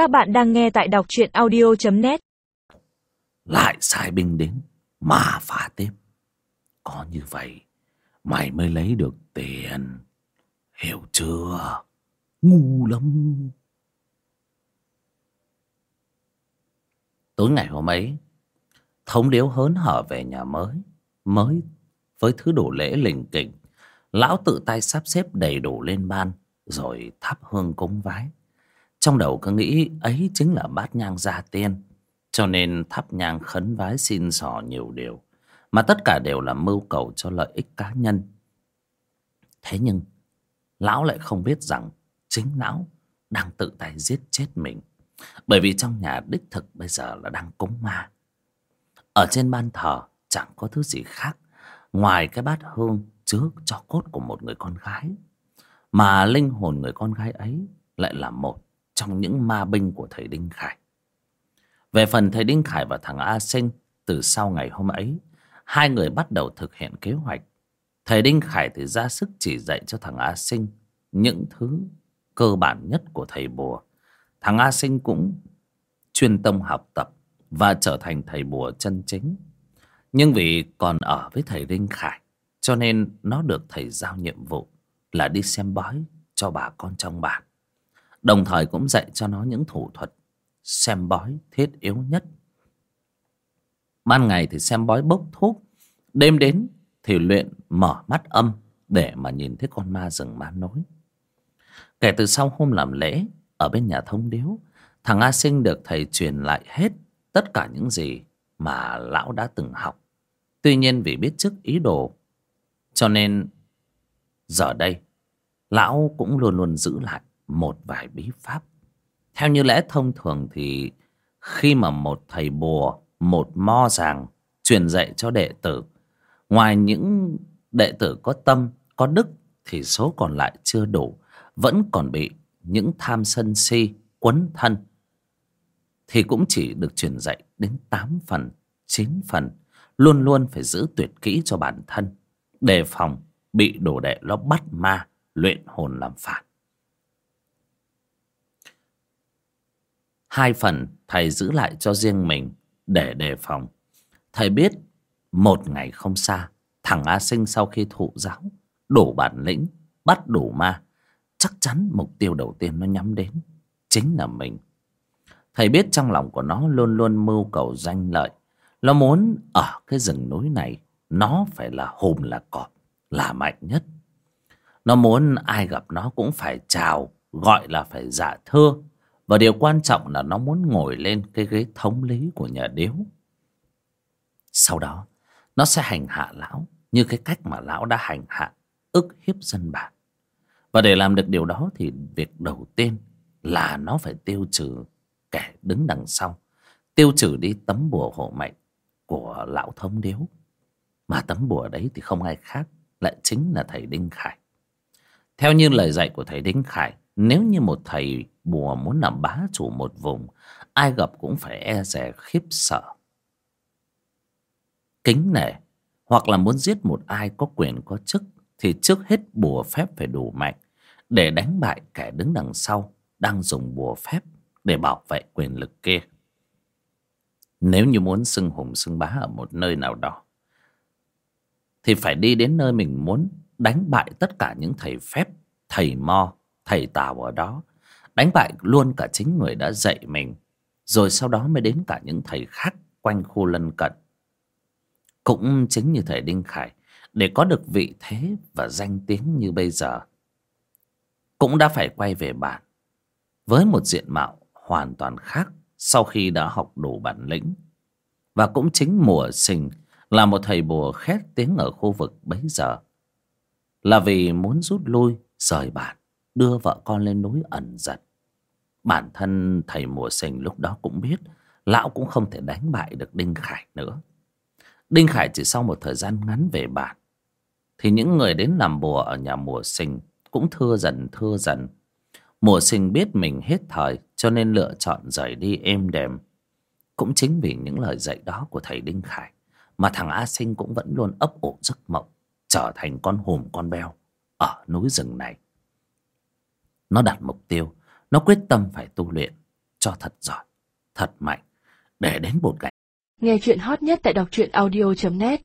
Các bạn đang nghe tại đọc truyện audio.net Lại sai binh đến, Mà phá tiếp. Có như vậy, Mày mới lấy được tiền. Hiểu chưa? Ngu lắm. Tối ngày hôm ấy, Thống điếu hớn hở về nhà mới. Mới, Với thứ đồ lễ lình kỉnh Lão tự tay sắp xếp đầy đủ lên ban, Rồi thắp hương cúng vái. Trong đầu cứ nghĩ ấy chính là bát nhang gia tiên. Cho nên thắp nhang khấn vái xin sò nhiều điều, Mà tất cả đều là mưu cầu cho lợi ích cá nhân. Thế nhưng, Lão lại không biết rằng Chính lão đang tự tay giết chết mình, Bởi vì trong nhà đích thực bây giờ là đang cúng ma. Ở trên ban thờ chẳng có thứ gì khác, Ngoài cái bát hương chứa cho cốt của một người con gái, Mà linh hồn người con gái ấy lại là một trong những ma binh của thầy Đinh Khải. Về phần thầy Đinh Khải và thằng A Sinh, Từ sau ngày hôm ấy, Hai người bắt đầu thực hiện kế hoạch. Thầy Đinh Khải thì ra sức chỉ dạy cho thằng A Sinh Những thứ cơ bản nhất của thầy bùa. Thằng A Sinh cũng chuyên tâm học tập Và trở thành thầy bùa chân chính. Nhưng vì còn ở với thầy Đinh Khải, Cho nên nó được thầy giao nhiệm vụ Là đi xem bói cho bà con trong bản. Đồng thời cũng dạy cho nó những thủ thuật Xem bói thiết yếu nhất. Ban ngày thì xem bói bốc thuốc, Đêm đến thì luyện mở mắt âm Để mà nhìn thấy con ma rừng ma nối. Kể từ sau hôm làm lễ Ở bên nhà thông điếu, Thằng A Sinh được thầy truyền lại hết Tất cả những gì mà lão đã từng học. Tuy nhiên vì biết trước ý đồ, Cho nên Giờ đây Lão cũng luôn luôn giữ lại. Một vài bí pháp. Theo như lẽ thông thường thì Khi mà một thầy bùa, Một mo giàng Truyền dạy cho đệ tử, Ngoài những đệ tử có tâm, Có đức Thì số còn lại chưa đủ, Vẫn còn bị những tham sân si, Quấn thân, Thì cũng chỉ được truyền dạy đến 8 phần 9 phần, Luôn luôn phải giữ tuyệt kỹ cho bản thân, Đề phòng bị đồ đệ nó bắt ma, Luyện hồn làm phản. Hai phần thầy giữ lại cho riêng mình Để đề phòng. Thầy biết một ngày không xa, Thằng A Sinh sau khi thụ giáo, Đủ bản lĩnh, Bắt đủ ma, Chắc chắn mục tiêu đầu tiên nó nhắm đến Chính là mình. Thầy biết trong lòng của nó luôn luôn mưu cầu danh lợi. Nó muốn ở cái rừng núi này, Nó phải là hùm là cọp, Là mạnh nhất. Nó muốn ai gặp nó cũng phải chào, Gọi là phải dạ thưa. Và điều quan trọng là nó muốn ngồi lên cái ghế thống lý của nhà điếu. Sau đó, Nó sẽ hành hạ lão Như cái cách mà lão đã hành hạ ức hiếp dân bản. Và để làm được điều đó thì việc đầu tiên là nó phải tiêu trừ kẻ đứng đằng sau, tiêu trừ đi tấm bùa hộ mệnh của lão thống điếu. Mà tấm bùa đấy thì không ai khác, lại chính là thầy đinh khải. Theo như lời dạy của thầy đinh khải nếu như một thầy bùa muốn làm bá chủ một vùng ai gặp cũng phải e dè khiếp sợ kính nể hoặc là muốn giết một ai có quyền có chức thì trước hết bùa phép phải đủ mạnh để đánh bại kẻ đứng đằng sau đang dùng bùa phép để bảo vệ quyền lực kia. Nếu như muốn xưng hùng xưng bá ở một nơi nào đó, thì phải đi đến nơi mình muốn đánh bại tất cả những thầy phép, thầy mo, thầy tào ở đó. Đánh bại luôn cả chính người đã dạy mình, rồi sau đó mới đến cả những thầy khác quanh khu lân cận. Cũng chính như thầy Đinh Khải, để có được vị thế và danh tiếng như bây giờ, cũng đã phải quay về bản với một diện mạo hoàn toàn khác sau khi đã học đủ bản lĩnh. Và cũng chính mùa sinh là một thầy bùa khét tiếng ở khu vực bấy giờ. Là vì muốn rút lui, rời bản, đưa vợ con lên núi ẩn giật. Bản thân thầy mùa sinh lúc đó cũng biết, lão cũng không thể đánh bại được Đinh Khải nữa. Đinh Khải chỉ sau một thời gian ngắn về bản, thì những người đến làm bùa ở nhà mùa sinh cũng thưa dần thưa dần Mùa sinh biết mình hết thời, cho nên lựa chọn rời đi êm đềm. Cũng chính vì những lời dạy đó của thầy Đinh Khải mà thằng A Sinh cũng vẫn luôn ấp ủ giấc mộng, trở thành con hùm con beo ở núi rừng này. Nó đặt mục tiêu, nó quyết tâm phải tu luyện. Cho thật giỏi thật mạnh. Để đến một ngày. Nghe chuyện hot nhất tại đọc truyện audio.net